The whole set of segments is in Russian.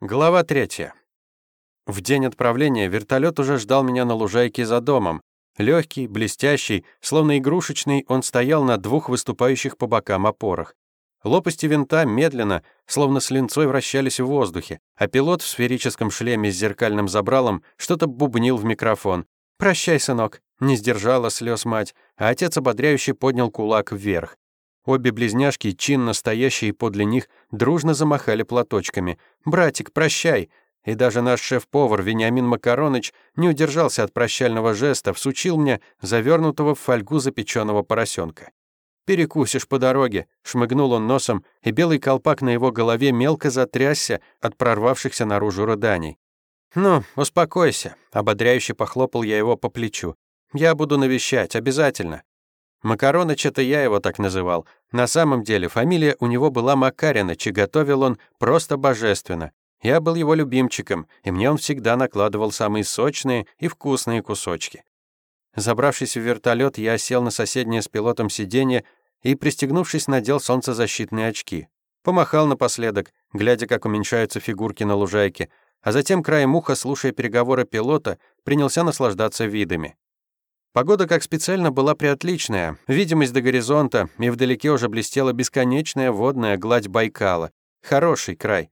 Глава третья. В день отправления вертолет уже ждал меня на лужайке за домом. Легкий, блестящий, словно игрушечный, он стоял на двух выступающих по бокам опорах. Лопасти винта медленно, словно с линцой, вращались в воздухе, а пилот в сферическом шлеме с зеркальным забралом что-то бубнил в микрофон. «Прощай, сынок», — не сдержала слез мать, а отец ободряюще поднял кулак вверх. Обе близняшки, чинно стоящие подле них, дружно замахали платочками. «Братик, прощай!» И даже наш шеф-повар Вениамин Макароныч не удержался от прощального жеста, всучил мне завернутого в фольгу запеченного поросенка. «Перекусишь по дороге», — шмыгнул он носом, и белый колпак на его голове мелко затрясся от прорвавшихся наружу рыданий. «Ну, успокойся», — ободряюще похлопал я его по плечу. «Я буду навещать, обязательно. Макароныч — это я его так называл. На самом деле фамилия у него была Макариныч, и готовил он просто божественно. Я был его любимчиком, и мне он всегда накладывал самые сочные и вкусные кусочки. Забравшись в вертолет, я сел на соседнее с пилотом сиденье и, пристегнувшись, надел солнцезащитные очки. Помахал напоследок, глядя, как уменьшаются фигурки на лужайке, а затем краем уха, слушая переговоры пилота, принялся наслаждаться видами. Погода, как специально, была приотличная. Видимость до горизонта, и вдалеке уже блестела бесконечная водная гладь Байкала. Хороший край.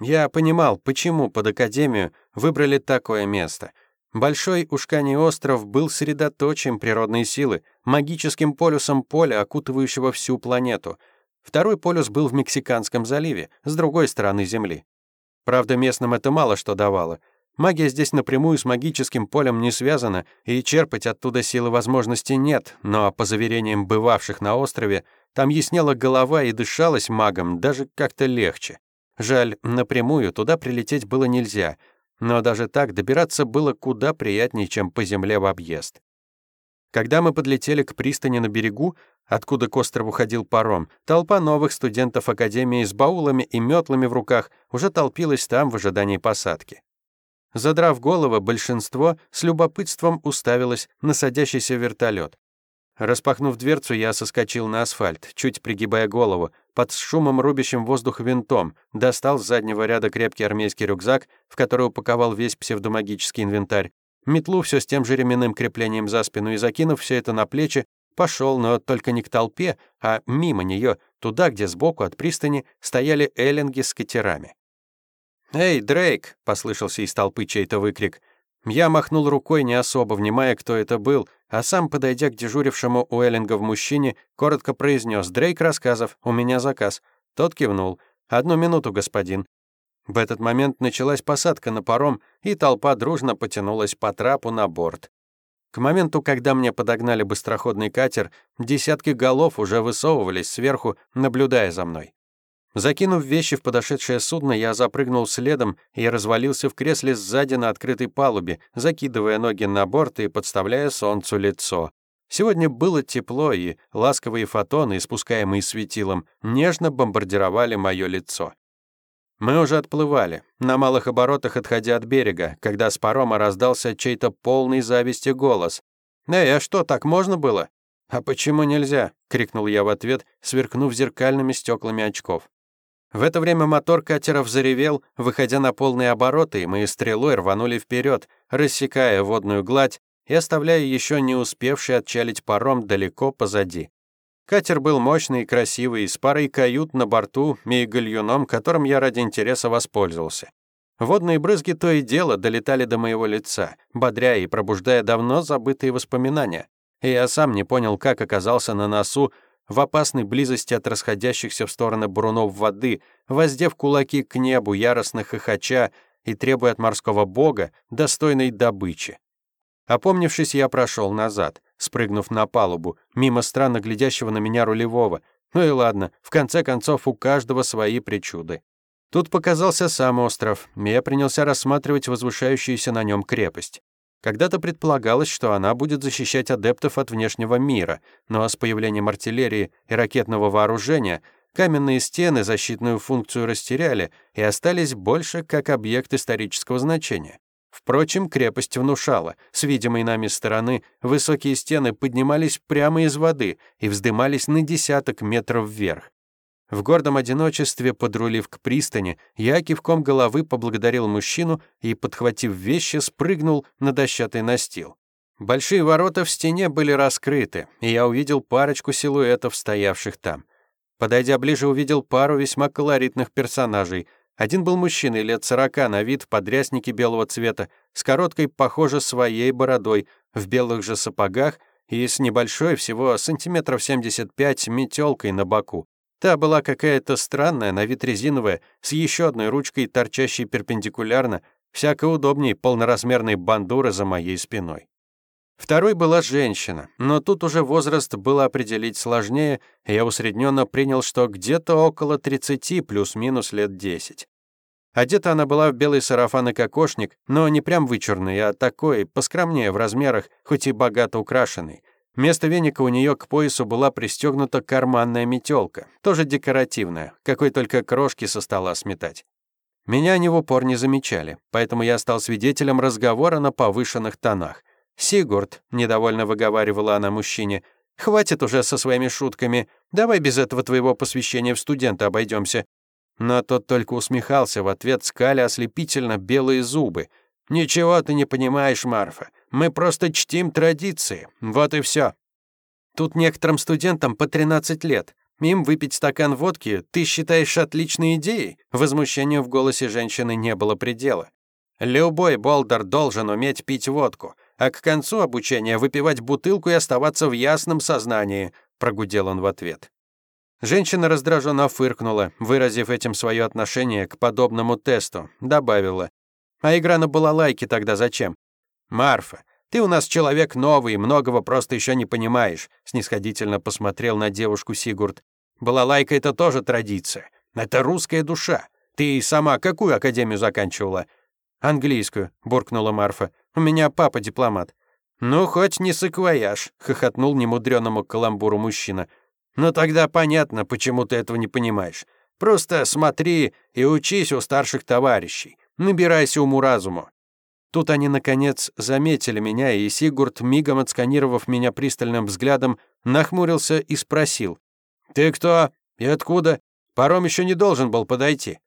Я понимал, почему под Академию выбрали такое место. Большой Ушканий остров был средоточием природной силы, магическим полюсом поля, окутывающего всю планету. Второй полюс был в Мексиканском заливе, с другой стороны Земли. Правда, местным это мало что давало — Магия здесь напрямую с магическим полем не связана, и черпать оттуда силы возможностей нет, но, по заверениям бывавших на острове, там яснела голова и дышалось магом даже как-то легче. Жаль, напрямую туда прилететь было нельзя, но даже так добираться было куда приятнее, чем по земле в объезд. Когда мы подлетели к пристани на берегу, откуда к острову ходил паром, толпа новых студентов Академии с баулами и метлами в руках уже толпилась там в ожидании посадки. Задрав голову, большинство с любопытством уставилось на садящийся вертолет. Распахнув дверцу, я соскочил на асфальт, чуть пригибая голову, под шумом рубящим воздух винтом, достал с заднего ряда крепкий армейский рюкзак, в который упаковал весь псевдомагический инвентарь, метлу все с тем же ременным креплением за спину и, закинув все это на плечи, пошел, но только не к толпе, а мимо нее, туда, где сбоку от пристани стояли эллинги с катерами. «Эй, Дрейк!» — послышался из толпы чей-то выкрик. Я махнул рукой, не особо внимая, кто это был, а сам, подойдя к дежурившему у Эллинга в мужчине, коротко произнес «Дрейк рассказов, у меня заказ». Тот кивнул. «Одну минуту, господин». В этот момент началась посадка на паром, и толпа дружно потянулась по трапу на борт. К моменту, когда мне подогнали быстроходный катер, десятки голов уже высовывались сверху, наблюдая за мной. Закинув вещи в подошедшее судно, я запрыгнул следом и развалился в кресле сзади на открытой палубе, закидывая ноги на борт и подставляя солнцу лицо. Сегодня было тепло, и ласковые фотоны, испускаемые светилом, нежно бомбардировали мое лицо. Мы уже отплывали, на малых оборотах отходя от берега, когда с парома раздался чей-то полный зависти голос. «Эй, а что, так можно было?» «А почему нельзя?» — крикнул я в ответ, сверкнув зеркальными стеклами очков. В это время мотор катера взревел, выходя на полные обороты, и мы стрелой рванули вперед, рассекая водную гладь и оставляя еще не успевший отчалить паром далеко позади. Катер был мощный и красивый, с парой кают на борту и гальюном, которым я ради интереса воспользовался. Водные брызги то и дело долетали до моего лица, бодря и пробуждая давно забытые воспоминания. И я сам не понял, как оказался на носу в опасной близости от расходящихся в стороны бурунов воды, воздев кулаки к небу, яростно хохоча и требуя от морского бога достойной добычи. Опомнившись, я прошел назад, спрыгнув на палубу, мимо странно глядящего на меня рулевого. Ну и ладно, в конце концов, у каждого свои причуды. Тут показался сам остров, и я принялся рассматривать возвышающуюся на нем крепость. Когда-то предполагалось, что она будет защищать адептов от внешнего мира, но с появлением артиллерии и ракетного вооружения каменные стены защитную функцию растеряли и остались больше как объект исторического значения. Впрочем, крепость внушала. С видимой нами стороны высокие стены поднимались прямо из воды и вздымались на десяток метров вверх. В гордом одиночестве, подрулив к пристани, я кивком головы поблагодарил мужчину и, подхватив вещи, спрыгнул на дощатый настил. Большие ворота в стене были раскрыты, и я увидел парочку силуэтов, стоявших там. Подойдя ближе, увидел пару весьма колоритных персонажей. Один был мужчиной лет сорока, на вид в подряснике белого цвета, с короткой, похоже, своей бородой, в белых же сапогах и с небольшой, всего сантиметров 75, метелкой на боку. Та была какая-то странная, на вид резиновая, с еще одной ручкой, торчащей перпендикулярно, всяко удобней полноразмерной бандуры за моей спиной. Второй была женщина, но тут уже возраст было определить сложнее, и я усредненно принял, что где-то около 30 плюс-минус лет 10. Одета она была в белый сарафан и кокошник, но не прям вычурный, а такой, поскромнее в размерах, хоть и богато украшенный. Вместо веника у нее к поясу была пристегнута карманная метелка, тоже декоративная, какой только крошки со стола сметать. Меня они в упор не замечали, поэтому я стал свидетелем разговора на повышенных тонах. «Сигурд», — недовольно выговаривала она мужчине, — «хватит уже со своими шутками, давай без этого твоего посвящения в студента обойдемся». Но тот только усмехался в ответ, скаля ослепительно белые зубы — «Ничего ты не понимаешь, Марфа. Мы просто чтим традиции. Вот и все. Тут некоторым студентам по 13 лет. Им выпить стакан водки ты считаешь отличной идеей?» Возмущению в голосе женщины не было предела. «Любой болдер должен уметь пить водку, а к концу обучения выпивать бутылку и оставаться в ясном сознании», прогудел он в ответ. Женщина раздраженно фыркнула, выразив этим свое отношение к подобному тесту, добавила. А игра на балалайке тогда зачем? Марфа, ты у нас человек новый, и многого просто еще не понимаешь, снисходительно посмотрел на девушку Сигурд. Балалайка это тоже традиция. Это русская душа. Ты сама какую академию заканчивала? Английскую, буркнула Марфа. У меня папа дипломат. Ну, хоть не саквояж, хохотнул немудреному каламбуру мужчина. Но тогда понятно, почему ты этого не понимаешь. Просто смотри и учись у старших товарищей. Набирайся уму-разуму». Тут они, наконец, заметили меня, и Сигурд, мигом отсканировав меня пристальным взглядом, нахмурился и спросил. «Ты кто? И откуда? Паром еще не должен был подойти».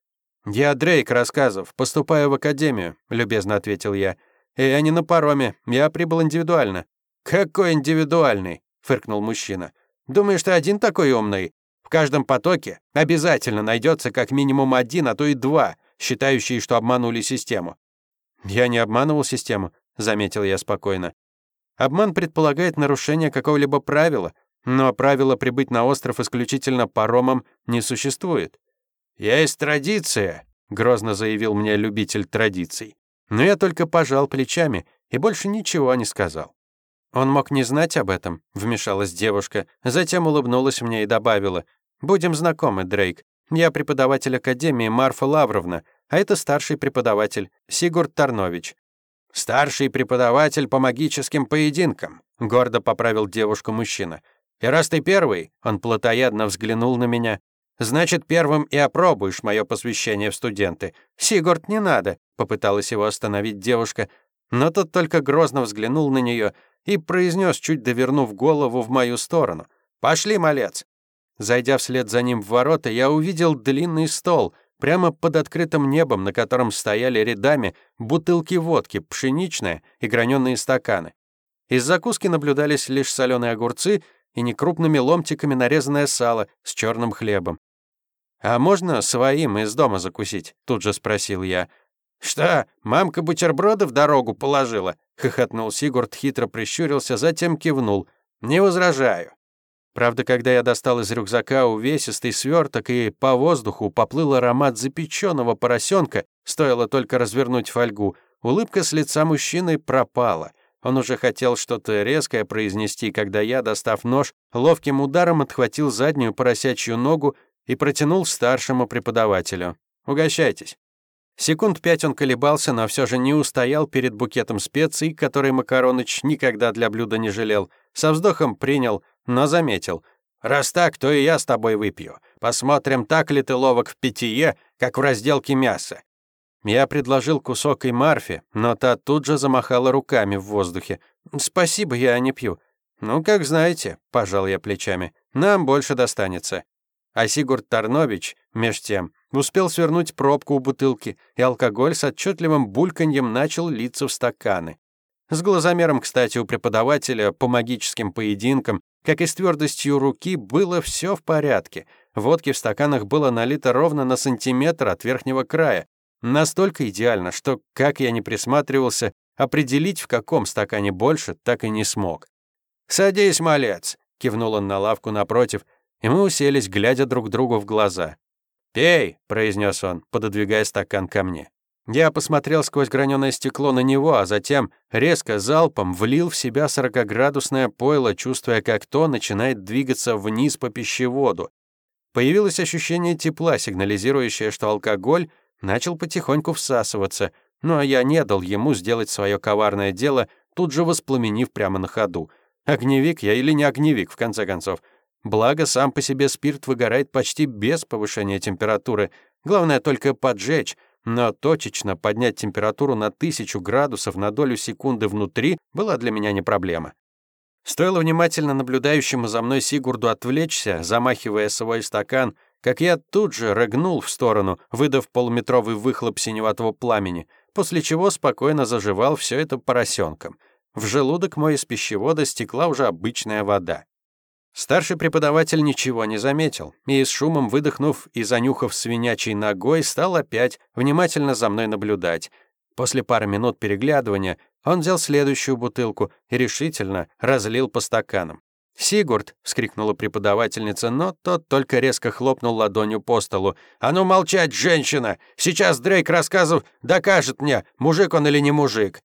«Я Дрейк Рассказов, поступаю в академию», — любезно ответил я. «И я не на пароме, я прибыл индивидуально». «Какой индивидуальный?» — фыркнул мужчина. «Думаешь, ты один такой умный? В каждом потоке обязательно найдется как минимум один, а то и два, считающие, что обманули систему. «Я не обманывал систему», — заметил я спокойно. «Обман предполагает нарушение какого-либо правила, но правила прибыть на остров исключительно паромом не существует». «Есть традиция», — грозно заявил мне любитель традиций. Но я только пожал плечами и больше ничего не сказал. «Он мог не знать об этом», — вмешалась девушка, затем улыбнулась мне и добавила, «Будем знакомы, Дрейк. Я преподаватель Академии Марфа Лавровна, а это старший преподаватель Сигурд Тарнович. Старший преподаватель по магическим поединкам, гордо поправил девушку мужчина. И раз ты первый, он плотоядно взглянул на меня, значит, первым и опробуешь мое посвящение в студенты. Сигурд, не надо, попыталась его остановить девушка, но тот только грозно взглянул на нее и произнес, чуть довернув голову в мою сторону. «Пошли, малец!» Зайдя вслед за ним в ворота, я увидел длинный стол, прямо под открытым небом, на котором стояли рядами бутылки водки, пшеничная и граненые стаканы. Из закуски наблюдались лишь соленые огурцы и некрупными ломтиками нарезанное сало с черным хлебом. «А можно своим из дома закусить?» — тут же спросил я. «Что, мамка бутерброды в дорогу положила?» — хохотнул Сигурд, хитро прищурился, затем кивнул. «Не возражаю. Правда, когда я достал из рюкзака увесистый сверток и по воздуху поплыл аромат запеченного поросенка, стоило только развернуть фольгу, улыбка с лица мужчины пропала. Он уже хотел что-то резкое произнести, когда я, достав нож, ловким ударом отхватил заднюю поросячью ногу и протянул старшему преподавателю. «Угощайтесь». Секунд пять он колебался, но все же не устоял перед букетом специй, который Макароныч никогда для блюда не жалел. Со вздохом принял, но заметил. «Раз так, то и я с тобой выпью. Посмотрим, так ли ты ловок в питье, как в разделке мяса». Я предложил кусок и Марфе, но та тут же замахала руками в воздухе. «Спасибо, я не пью». «Ну, как знаете», — пожал я плечами. «Нам больше достанется». А Сигурд Тарнович, меж тем, успел свернуть пробку у бутылки, и алкоголь с отчетливым бульканьем начал литься в стаканы. С глазомером, кстати, у преподавателя по магическим поединкам, как и с твердостью руки, было все в порядке. Водки в стаканах было налито ровно на сантиметр от верхнего края. Настолько идеально, что, как я не присматривался, определить, в каком стакане больше, так и не смог. «Садись, малец!» — кивнул он на лавку напротив, и мы уселись, глядя друг другу в глаза. «Пей!» — произнес он, пододвигая стакан ко мне. Я посмотрел сквозь граненое стекло на него, а затем резко залпом влил в себя сорокоградусное пойло, чувствуя, как то начинает двигаться вниз по пищеводу. Появилось ощущение тепла, сигнализирующее, что алкоголь начал потихоньку всасываться, ну а я не дал ему сделать свое коварное дело, тут же воспламенив прямо на ходу. Огневик я или не огневик, в конце концов. Благо, сам по себе спирт выгорает почти без повышения температуры. Главное только поджечь, но точечно поднять температуру на тысячу градусов на долю секунды внутри была для меня не проблема. Стоило внимательно наблюдающему за мной Сигурду отвлечься, замахивая свой стакан, как я тут же рыгнул в сторону, выдав полуметровый выхлоп синеватого пламени, после чего спокойно заживал все это поросенком. В желудок мой из пищевода стекла уже обычная вода. Старший преподаватель ничего не заметил, и с шумом выдохнув и занюхав свинячей ногой, стал опять внимательно за мной наблюдать. После пары минут переглядывания он взял следующую бутылку и решительно разлил по стаканам. «Сигурд!» — вскрикнула преподавательница, но тот только резко хлопнул ладонью по столу. «А ну молчать, женщина! Сейчас Дрейк рассказов докажет мне, мужик он или не мужик!»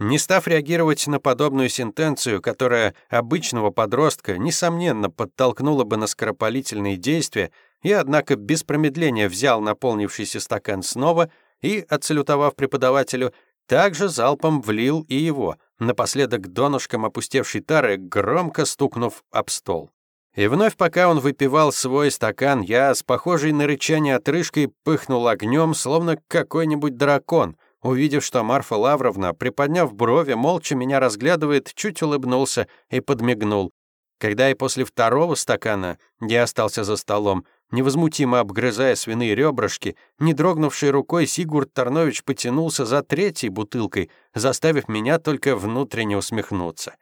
Не став реагировать на подобную сентенцию, которая обычного подростка, несомненно, подтолкнула бы на скоропалительные действия, я, однако, без промедления взял наполнившийся стакан снова и, отсалютовав преподавателю, также залпом влил и его, напоследок донышком опустевшей тары, громко стукнув об стол. И вновь, пока он выпивал свой стакан, я с похожей на рычание отрыжкой пыхнул огнем, словно какой-нибудь дракон — Увидев, что Марфа Лавровна, приподняв брови, молча меня разглядывает, чуть улыбнулся и подмигнул. Когда и после второго стакана я остался за столом, невозмутимо обгрызая свиные ребрышки, не дрогнувшей рукой Сигурд Тарнович потянулся за третьей бутылкой, заставив меня только внутренне усмехнуться.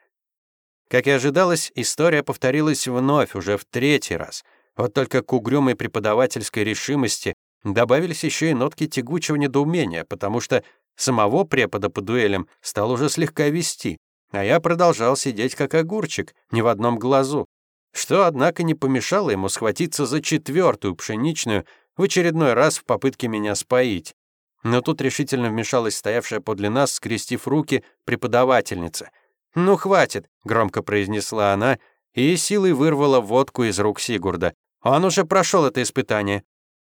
Как и ожидалось, история повторилась вновь, уже в третий раз. Вот только к угрюмой преподавательской решимости Добавились еще и нотки тягучего недоумения, потому что самого препода по дуэлям стал уже слегка вести, а я продолжал сидеть как огурчик, ни в одном глазу. Что, однако, не помешало ему схватиться за четвертую пшеничную в очередной раз в попытке меня споить. Но тут решительно вмешалась стоявшая подле нас, скрестив руки, преподавательница. «Ну, хватит», — громко произнесла она, и силой вырвала водку из рук Сигурда. «Он уже прошел это испытание.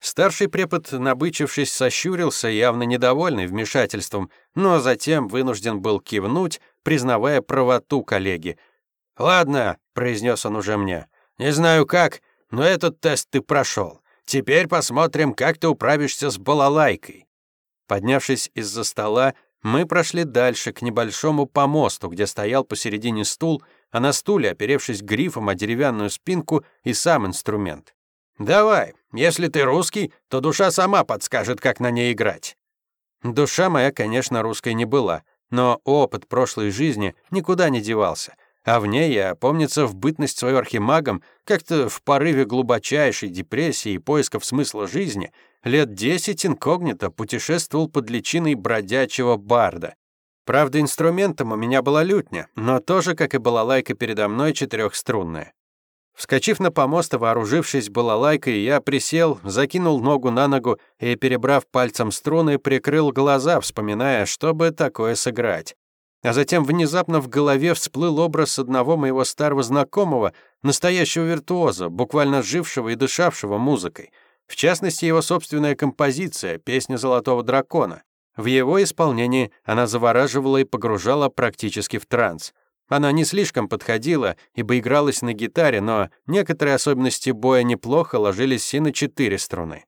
Старший препод, набычившись, сощурился, явно недовольный вмешательством, но затем вынужден был кивнуть, признавая правоту коллеги. «Ладно», — произнес он уже мне, — «не знаю как, но этот тест ты прошел. Теперь посмотрим, как ты управишься с балалайкой». Поднявшись из-за стола, мы прошли дальше, к небольшому помосту, где стоял посередине стул, а на стуле, оперевшись грифом о деревянную спинку, и сам инструмент. «Давай, если ты русский, то душа сама подскажет, как на ней играть». Душа моя, конечно, русской не была, но опыт прошлой жизни никуда не девался, а в ней я, помнится, в бытность свою архимагом, как-то в порыве глубочайшей депрессии и поисков смысла жизни, лет десять инкогнито путешествовал под личиной бродячего барда. Правда, инструментом у меня была лютня, но тоже, как и балалайка передо мной, четырехструнная. Вскочив на помост и вооружившись балалайкой, я присел, закинул ногу на ногу и, перебрав пальцем струны, прикрыл глаза, вспоминая, чтобы такое сыграть. А затем внезапно в голове всплыл образ одного моего старого знакомого, настоящего виртуоза, буквально жившего и дышавшего музыкой. В частности, его собственная композиция, песня «Золотого дракона». В его исполнении она завораживала и погружала практически в транс. Она не слишком подходила, ибо игралась на гитаре, но некоторые особенности боя неплохо ложились и на четыре струны.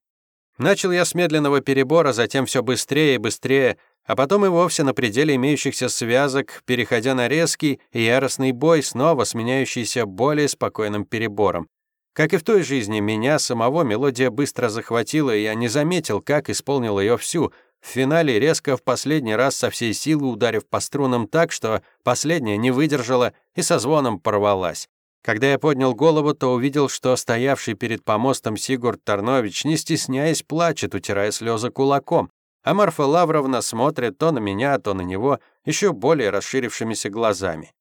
Начал я с медленного перебора, затем все быстрее и быстрее, а потом и вовсе на пределе имеющихся связок, переходя на резкий и яростный бой, снова сменяющийся более спокойным перебором. Как и в той жизни, меня самого мелодия быстро захватила, и я не заметил, как исполнил ее всю. В финале резко в последний раз со всей силы ударив по струнам так, что последняя не выдержала и со звоном порвалась. Когда я поднял голову, то увидел, что стоявший перед помостом Сигурд Тарнович, не стесняясь, плачет, утирая слезы кулаком, а Марфа Лавровна смотрит то на меня, то на него еще более расширившимися глазами.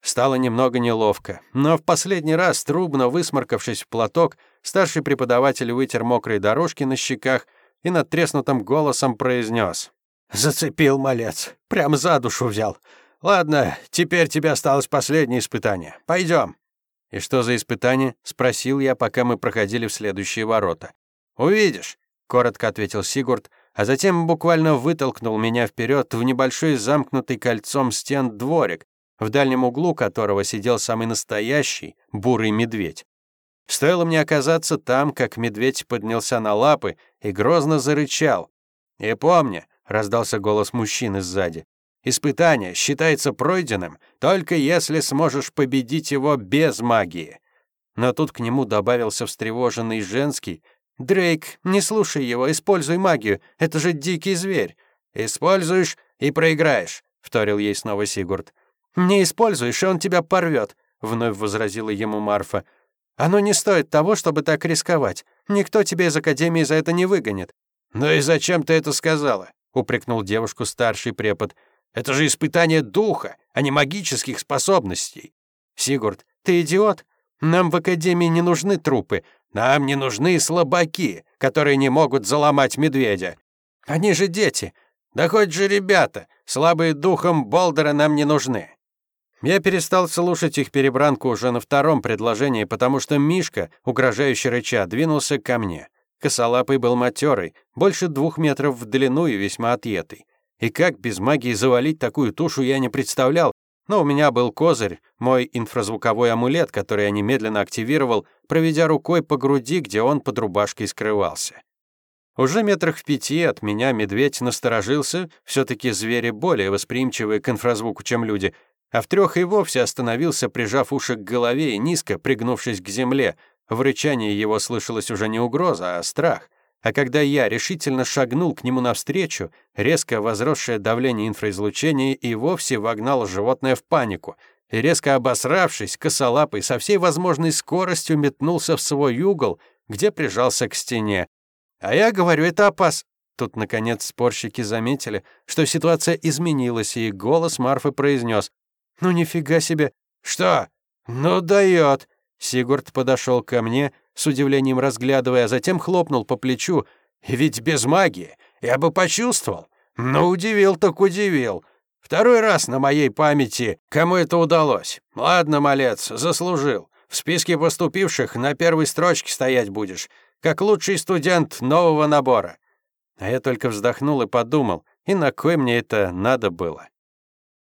Стало немного неловко, но в последний раз, трубно высморкавшись в платок, старший преподаватель вытер мокрые дорожки на щеках и над треснутым голосом произнес. «Зацепил, малец, прям за душу взял. Ладно, теперь тебе осталось последнее испытание. Пойдем». «И что за испытание?» — спросил я, пока мы проходили в следующие ворота. «Увидишь», — коротко ответил Сигурд, а затем буквально вытолкнул меня вперед в небольшой замкнутый кольцом стен дворик, в дальнем углу которого сидел самый настоящий бурый медведь. Стоило мне оказаться там, как медведь поднялся на лапы и грозно зарычал. «И помни», — раздался голос мужчины сзади, «испытание считается пройденным, только если сможешь победить его без магии». Но тут к нему добавился встревоженный женский. «Дрейк, не слушай его, используй магию, это же дикий зверь». «Используешь и проиграешь», — вторил ей снова Сигурд. «Не используешь, и он тебя порвет», — вновь возразила ему Марфа. «Оно не стоит того, чтобы так рисковать. Никто тебя из Академии за это не выгонит». «Ну и зачем ты это сказала?» — упрекнул девушку старший препод. «Это же испытание духа, а не магических способностей». «Сигурд, ты идиот? Нам в Академии не нужны трупы. Нам не нужны слабаки, которые не могут заломать медведя. Они же дети. Да хоть же ребята, слабые духом Болдера нам не нужны. Я перестал слушать их перебранку уже на втором предложении, потому что Мишка, угрожающе рыча, двинулся ко мне. Косолапый был матерый, больше двух метров в длину и весьма отъетый. И как без магии завалить такую тушу, я не представлял, но у меня был козырь, мой инфразвуковой амулет, который я немедленно активировал, проведя рукой по груди, где он под рубашкой скрывался. Уже метрах в пяти от меня медведь насторожился, все таки звери более восприимчивые к инфразвуку, чем люди — а в трех и вовсе остановился, прижав уши к голове и низко пригнувшись к земле. В рычании его слышалась уже не угроза, а страх. А когда я решительно шагнул к нему навстречу, резко возросшее давление инфраизлучения и вовсе вогнало животное в панику. И резко обосравшись, косолапый со всей возможной скоростью метнулся в свой угол, где прижался к стене. А я говорю, это опас. Тут, наконец, спорщики заметили, что ситуация изменилась, и голос Марфы произнес «Ну нифига себе!» «Что? Ну дает!» Сигурд подошел ко мне, с удивлением разглядывая, а затем хлопнул по плечу. «Ведь без магии я бы почувствовал. Ну, удивил так удивил. Второй раз на моей памяти, кому это удалось. Ладно, малец, заслужил. В списке поступивших на первой строчке стоять будешь, как лучший студент нового набора». А я только вздохнул и подумал, и на кой мне это надо было.